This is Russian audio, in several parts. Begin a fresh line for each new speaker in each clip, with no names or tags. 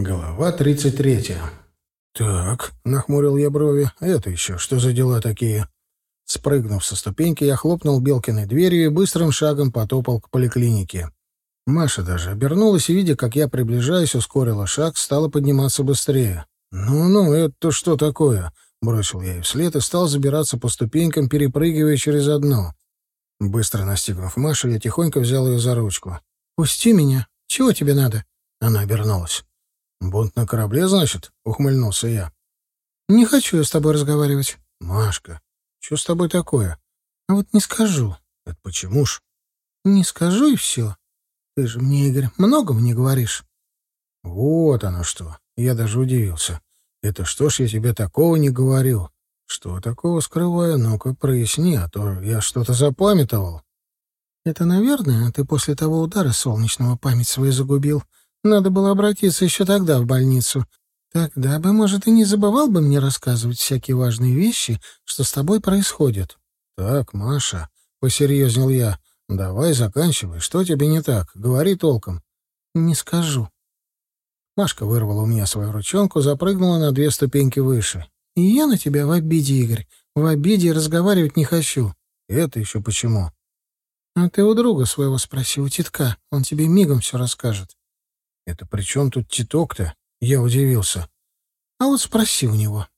Глава 33. «Так», — нахмурил я брови, — «это еще что за дела такие?» Спрыгнув со ступеньки, я хлопнул Белкиной дверью и быстрым шагом потопал к поликлинике. Маша даже обернулась и, видя, как я приближаюсь, ускорила шаг, стала подниматься быстрее. «Ну-ну, это что такое?» — бросил я ей вслед и стал забираться по ступенькам, перепрыгивая через одну. Быстро настигнув Машу, я тихонько взял ее за ручку. «Пусти меня. Чего тебе надо?» Она обернулась. «Бунт на корабле, значит?» — ухмыльнулся я. «Не хочу я с тобой разговаривать». «Машка, что с тобой такое?» «А вот не скажу». «Это почему ж?»
«Не скажу и все. Ты же мне, Игорь, много мне говоришь».
«Вот оно что!» Я даже удивился. «Это что ж я тебе такого не говорил?» «Что такого скрываю? Ну-ка, проясни, а то я что-то запамятовал».
«Это, наверное, ты после того удара солнечного память свою загубил. Надо было обратиться еще тогда в больницу. Тогда бы, может, и не забывал бы мне рассказывать всякие важные вещи, что с тобой происходит.
Так, Маша, посерьезнел я. Давай заканчивай. Что тебе не так? Говори толком.
Не скажу.
Машка вырвала у меня свою ручонку, запрыгнула на две ступеньки выше.
И я на тебя в обиде, Игорь. В обиде разговаривать не хочу.
Это еще почему?
А ты у друга своего спроси, у титка. Он тебе мигом все расскажет.
«Это при чем тут титок-то?» Я удивился.
«А вот спроси у него».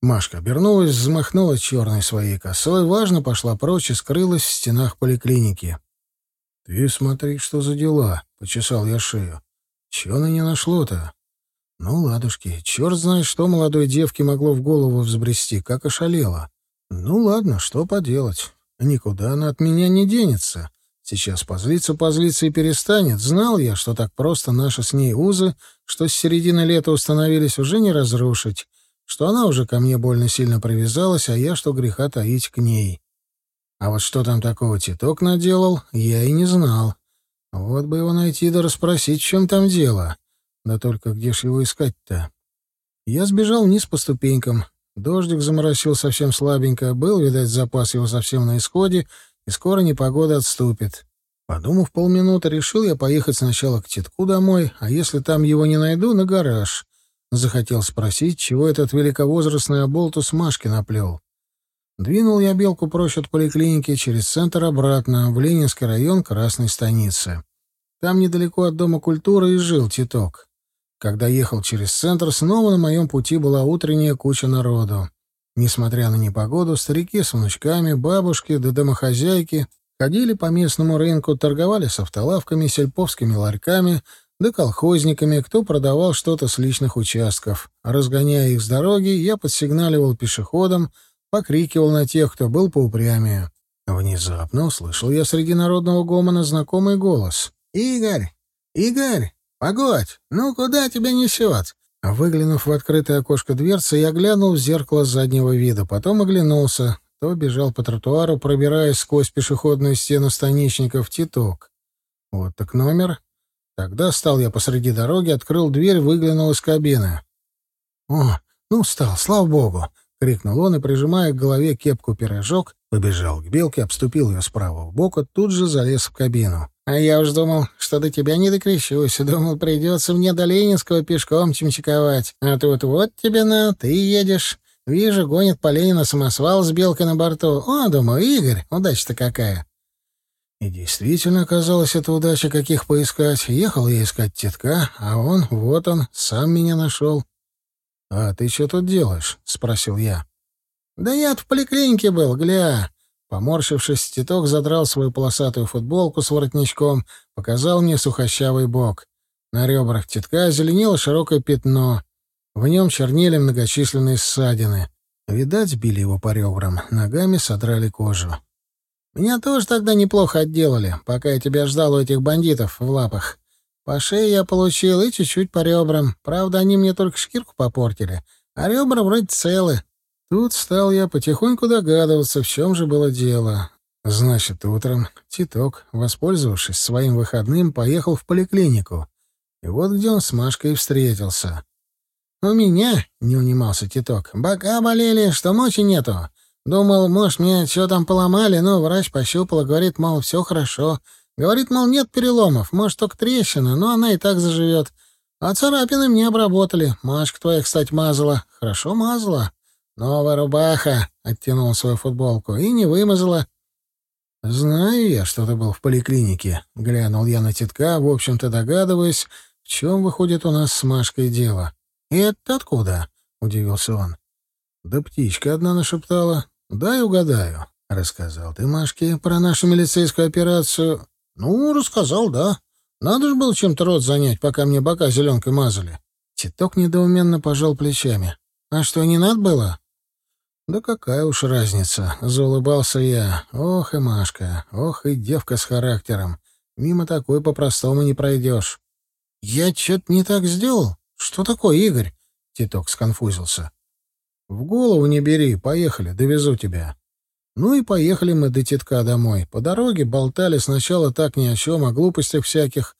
Машка обернулась, взмахнула черной своей косой, важно пошла прочь и скрылась в стенах поликлиники. «Ты смотри, что за дела!» — почесал я шею. «Чего она не нашло-то?» «Ну, ладушки, черт знает, что молодой девке могло в голову взбрести, как ошалела. Ну, ладно, что поделать. Никуда она от меня не денется. Сейчас позлится, позлится и перестанет. Знал я, что так просто наши с ней узы, что с середины лета установились, уже не разрушить, что она уже ко мне больно сильно привязалась, а я, что греха таить к ней. А вот что там такого Титок наделал, я и не знал. Вот бы его найти да расспросить, в чем там дело. Да только где ж его искать-то? Я сбежал вниз по ступенькам. Дождик заморосил совсем слабенько, был, видать, запас его совсем на исходе, и скоро непогода отступит. Подумав полминуты, решил я поехать сначала к тетку домой, а если там его не найду, на гараж. Захотел спросить, чего этот великовозрастный оболтус Машки наплел. Двинул я белку прочь от поликлиники через центр обратно, в Ленинский район Красной станицы. Там недалеко от Дома культуры и жил Титок. Когда ехал через центр, снова на моем пути была утренняя куча народу. Несмотря на непогоду, старики с внучками, бабушки да домохозяйки ходили по местному рынку, торговали с автолавками, сельповскими ларьками да колхозниками, кто продавал что-то с личных участков. разгоняя их с дороги, я подсигналивал пешеходам, покрикивал на тех, кто был поупрямее. Внезапно услышал я среди народного гомона знакомый голос. «Игорь! Игорь! Погодь! Ну куда тебя несет? Выглянув в открытое окошко дверцы, я глянул в зеркало заднего вида, потом оглянулся. То бежал по тротуару, пробираясь сквозь пешеходную стену станичников, Титок. Вот так номер. Тогда стал я посреди дороги, открыл дверь, выглянул из кабины. «О, ну встал, слава богу!» — крикнул он и, прижимая к голове кепку-пирожок, побежал к белке, обступил ее справа в бок, тут же залез в кабину. А я уж думал, что до тебя не докрещусь. Думал, придется мне до Ленинского пешком чимчиковать. А тут вот тебе на, ты едешь. Вижу, гонит по Ленину самосвал с белкой на борту. О, думаю, Игорь, удача-то какая. И действительно оказалось это удача, каких поискать. Ехал я искать тетка, а он, вот он, сам меня нашел. — А ты что тут делаешь? — спросил я. — Да я в поликлинике был, гля. Поморщившись, Титок задрал свою полосатую футболку с воротничком, показал мне сухощавый бок. На ребрах Титка зеленело широкое пятно. В нем чернели многочисленные ссадины. Видать, били его по ребрам, ногами содрали кожу. «Меня тоже тогда неплохо отделали, пока я тебя ждал у этих бандитов в лапах. По шее я получил и чуть-чуть по ребрам. Правда, они мне только шкирку попортили, а ребра вроде целы. Тут стал я потихоньку догадываться, в чем же было дело. Значит, утром Титок, воспользовавшись своим выходным, поехал в поликлинику. И вот где он с Машкой встретился. «У меня», — не унимался Титок, — «бока болели, что мочи нету. Думал, может, мне что там поломали, но врач пощупал и говорит, мол, все хорошо. Говорит, мол, нет переломов, может, только трещина, но она и так заживет. А царапины мне обработали. Машка твоя, кстати, мазала. Хорошо мазала. Новая рубаха, — оттянул свою футболку, — и не вымазала. «Знаю я, что ты был в поликлинике», — глянул я на тетка, в общем-то догадываясь, в чем выходит у нас с Машкой дело. «И это откуда?» — удивился он. «Да птичка одна нашептала. Дай угадаю». «Рассказал ты Машке про нашу милицейскую операцию?» «Ну, рассказал, да. Надо же было чем-то рот занять, пока мне бока зеленкой мазали». Титок недоуменно пожал плечами. «А что, не надо было?» «Да какая уж разница!» — заулыбался я. «Ох и Машка! Ох и девка с характером! Мимо такой по-простому не пройдешь!» «Я что-то не так сделал? Что такое, Игорь?» — Титок сконфузился. «В голову не бери, поехали, довезу тебя». Ну и поехали мы до Титка домой. По дороге болтали сначала так ни о чем, о глупостях всяких.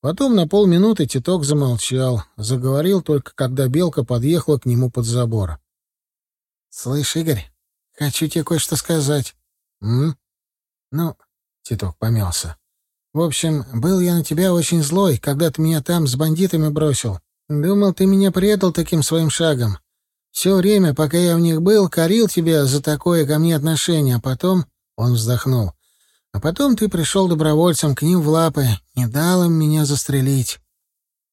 Потом на полминуты Титок замолчал, заговорил только, когда Белка подъехала к нему под забор. «Слышь, Игорь, хочу тебе кое-что сказать». «М?» «Ну...» — Титок помялся. «В общем, был я на тебя очень злой, когда ты меня там с бандитами бросил. Думал, ты меня предал таким своим шагом. Все время, пока я в них был, корил тебя за такое ко мне отношение, а потом...» Он вздохнул. «А потом ты пришел добровольцем к ним в лапы, не дал им меня застрелить».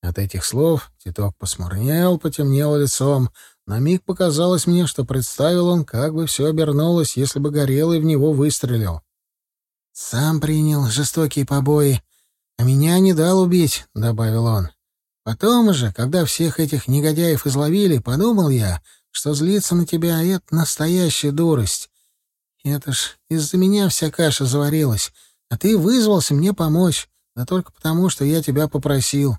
От этих слов Титок посмурнел, потемнел лицом, на миг показалось мне, что представил он, как бы все обернулось, если бы Горелый в него выстрелил. «Сам принял жестокие побои, а меня не дал убить», — добавил он. «Потом же, когда всех этих негодяев изловили, подумал я, что злиться на тебя — это настоящая дурость. Это ж из-за меня вся каша заварилась, а ты вызвался мне помочь, да только потому, что я тебя попросил».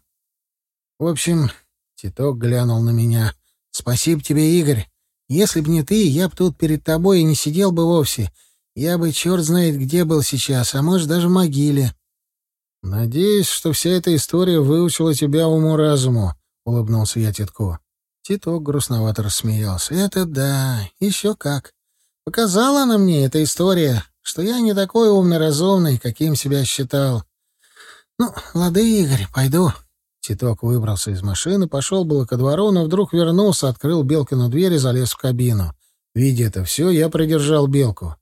В общем, Титок глянул на меня. Спасибо тебе, Игорь. Если б не ты, я б тут перед тобой и не сидел бы вовсе. Я бы черт знает где был сейчас, а может, даже в могиле. Надеюсь, что вся эта история выучила тебя уму-разуму, — улыбнулся я Титко. Титок грустновато рассмеялся. Это да, еще как. Показала она мне эта история, что я не такой умный-разумный, каким себя считал. Ну, лады, Игорь, пойду. Титок выбрался из машины, пошел было ко двору, но вдруг вернулся, открыл Белкину дверь и залез в кабину. Видя это все, я придержал Белку.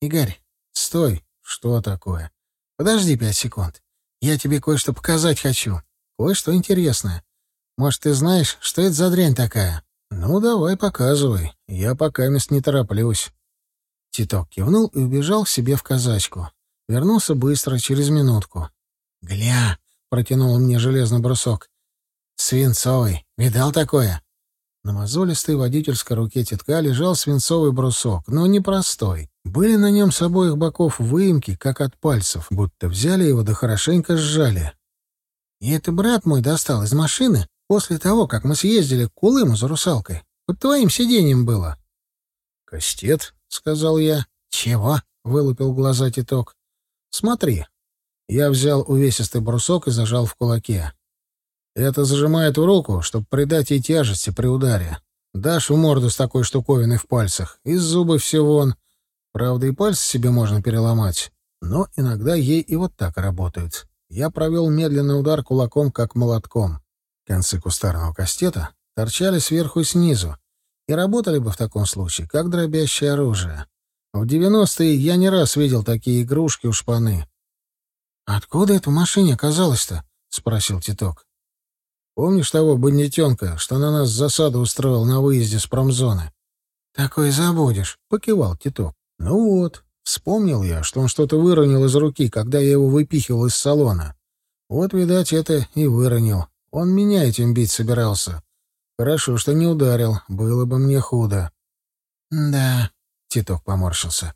«Игорь, стой!» «Что такое?» «Подожди пять секунд. Я тебе кое-что показать хочу. Кое-что интересное. Может, ты знаешь, что это за дрянь такая?» «Ну, давай, показывай. Я пока мест не тороплюсь». Титок кивнул и убежал к себе в казачку. Вернулся быстро, через минутку. «Гля!» — протянул мне железный брусок. «Свинцовый. Видал такое?» На мозолистой водительской руке тетка лежал свинцовый брусок, но не простой. Были на нем с обоих боков выемки, как от пальцев, будто взяли его да хорошенько сжали. И это брат мой достал из машины после того, как мы съездили к Кулыму за русалкой. Под твоим сиденьем было. «Кастет», — сказал я. «Чего?» — вылупил глаза теток. «Смотри, я взял увесистый брусок и зажал в кулаке. Это зажимает в руку, чтобы придать ей тяжести при ударе. Дашь в морду с такой штуковиной в пальцах, из зубы все вон. Правда, и пальцы себе можно переломать. Но иногда ей и вот так работают. Я провел медленный удар кулаком, как молотком. Концы кустарного кастета торчали сверху и снизу, и работали бы в таком случае, как дробящее оружие. В девяностые я не раз видел такие игрушки у шпаны. «Откуда это в машине оказалось-то?» — спросил Титок. «Помнишь того бандитенка, что на нас засаду устроил на выезде с промзоны?» «Такое забудешь», — покивал Титок. «Ну вот, вспомнил я, что он что-то выронил из руки, когда я его выпихивал из салона. Вот, видать, это и выронил. Он меня этим бить собирался. Хорошо, что не ударил, было бы мне худо». «Да», — Титок поморщился.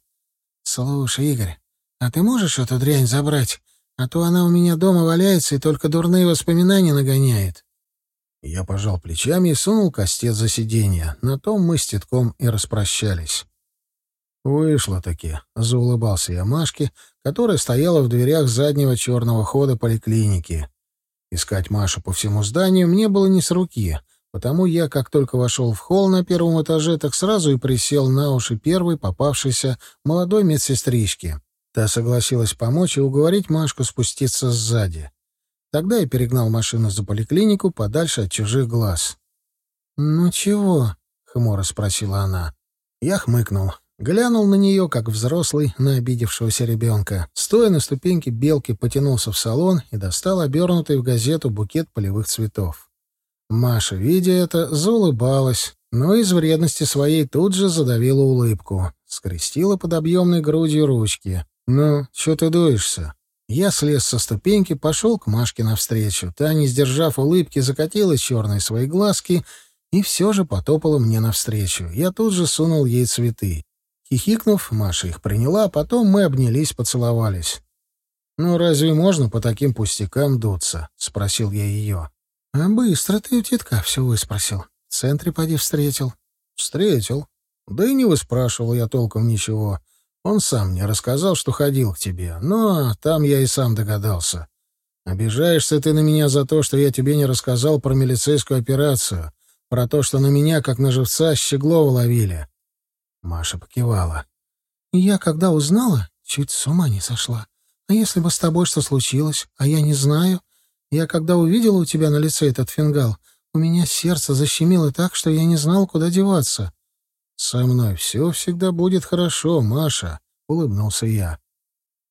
«Слушай, Игорь, а ты можешь эту дрянь забрать? А то она у меня дома валяется и только дурные воспоминания нагоняет. Я пожал плечами и сунул кастет за сиденье. На том мы с Титком и распрощались. «Вышло-таки», — заулыбался я Машке, которая стояла в дверях заднего черного хода поликлиники. Искать Машу по всему зданию мне было не с руки, потому я, как только вошел в холл на первом этаже, так сразу и присел на уши первой попавшейся молодой медсестрички. Та согласилась помочь и уговорить Машку спуститься сзади. Тогда я перегнал машину за поликлинику подальше от чужих глаз.
«Ну чего?» — хмуро спросила она.
Я хмыкнул. Глянул на нее, как взрослый, на обидевшегося ребенка. Стоя на ступеньке белки, потянулся в салон и достал обернутый в газету букет полевых цветов. Маша, видя это, заулыбалась, но из вредности своей тут же задавила улыбку. Скрестила под объемной грудью ручки. «Ну, что ты дуешься?» Я слез со ступеньки, пошел к Машке навстречу. Та, не сдержав улыбки, закатила черные свои глазки и все же потопала мне навстречу. Я тут же сунул ей цветы. Хихикнув, Маша их приняла, а потом мы обнялись, поцеловались. «Ну, разве можно по таким пустякам дуться?» — спросил я ее.
«А быстро ты у титка все выспросил. В центре поди встретил».
«Встретил. Да и не выспрашивал я толком ничего. Он сам мне рассказал, что ходил к тебе, но там я и сам догадался. Обижаешься ты на меня за то, что я тебе не рассказал про милицейскую операцию, про то, что на меня, как на живца, Щеглова ловили. Маша покивала.
«Я, когда узнала, чуть с ума не сошла. А если бы с тобой что случилось, а я не знаю? Я, когда увидела у тебя на лице этот фингал, у меня сердце защемило так, что я не знала, куда деваться».
«Со мной все всегда будет хорошо, Маша», — улыбнулся я.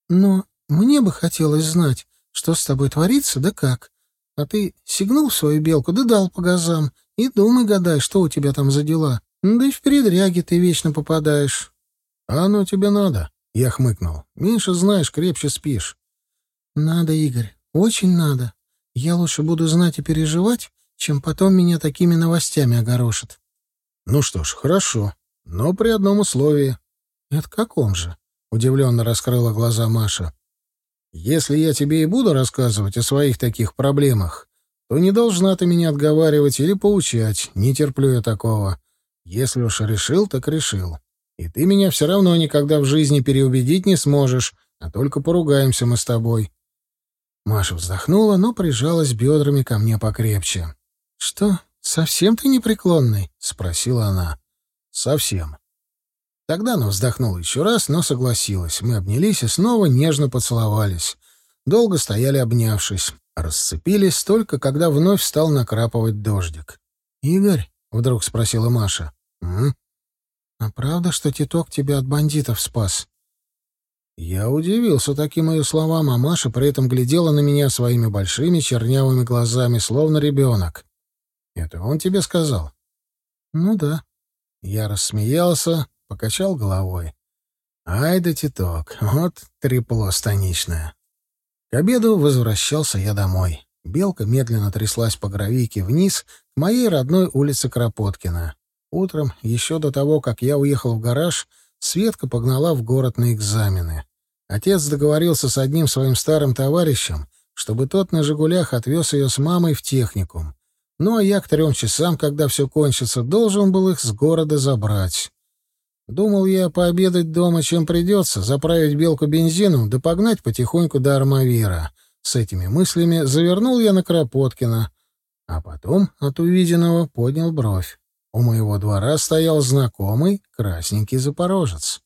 «Но мне бы хотелось знать, что с тобой творится, да как. А ты сигнул свою белку, да дал по газам, и думай, гадай, что у тебя там за дела. Да и в передряги ты вечно попадаешь.
— А оно тебе надо? — я хмыкнул. — Меньше знаешь, крепче спишь.
— Надо, Игорь, очень надо. Я лучше буду знать и переживать, чем потом меня такими новостями огорошат.
— Ну что ж, хорошо, но при одном условии.
— Это каком же?
— удивленно раскрыла глаза Маша. — Если я тебе и буду рассказывать о своих таких проблемах, то не должна ты меня отговаривать или поучать, не терплю я такого. Если уж решил, так решил. И ты меня все равно никогда в жизни переубедить не сможешь, а только поругаемся мы с тобой. Маша вздохнула, но прижалась бедрами ко мне покрепче.
— Что, совсем ты непреклонный? — спросила она.
— Совсем. Тогда она вздохнула еще раз, но согласилась. Мы обнялись и снова нежно поцеловались. Долго стояли обнявшись. Расцепились только, когда вновь стал накрапывать дождик.
— Игорь, —
вдруг спросила Маша,
«М? А правда, что Титок тебя от бандитов спас?»
Я удивился таким ее словам, а Маша при этом глядела на меня своими большими чернявыми глазами, словно ребенок. «Это он тебе сказал?»
«Ну да».
Я рассмеялся, покачал головой. «Ай да Титок, вот трепло станичное». К обеду возвращался я домой. Белка медленно тряслась по гравийке вниз к моей родной улице Кропоткина. Утром, еще до того, как я уехал в гараж, Светка погнала в город на экзамены. Отец договорился с одним своим старым товарищем, чтобы тот на «Жигулях» отвез ее с мамой в техникум. Ну а я к трем часам, когда все кончится, должен был их с города забрать. Думал я пообедать дома, чем придется, заправить белку бензином да погнать потихоньку до Армавира. С этими мыслями завернул я на Кропоткина, а потом от увиденного поднял бровь. У моего двора стоял знакомый красненький запорожец.